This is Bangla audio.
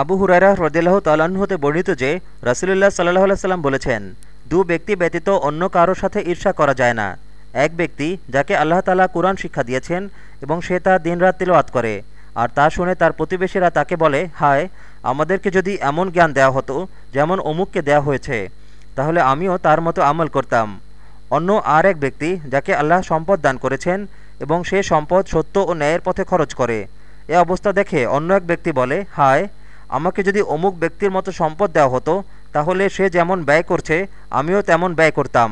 আবু হুরাইরা হ্রদিল্লাহ তালাহ হতে বর্ণিত যে, রাসুলুল্লাহ সাল্লাহ সাল্লাম বলেছেন, দু ব্যক্তি ব্যতীত অন্য কারোর সাথে ঈর্ষা করা যায় না। এক ব্যক্তি যাকে আল্লাহ তালা কোরআন শিক্ষা দিয়েছেন এবং সে তা দিনরাত তিলওয়াত করে, আর তা শুনে তার প্রতিবেশীরা তাকে বলে, হায়, আমাদেরকে যদি এমন জ্ঞান দেওয়া হতো, যেমন অমুককে দেওয়া হয়েছে, তাহলে আমিও তার মতো আমল করতাম। অন্য আর এক ব্যক্তি যাকে আল্লাহ সম্পদ দান করেছেন এবং সে সম্পদ সত্য ও ন্যায়ের পথে খরচ করে, এ অবস্থা দেখে অন্য এক ব্যক্তি বলে, হায় আমাকে যদি অমুক ব্যক্তির মতো সম্পদ দেওয়া হতো, তাহলে সে যেমন ব্যয় করছে, আমিও তেমন ব্যয় করতাম।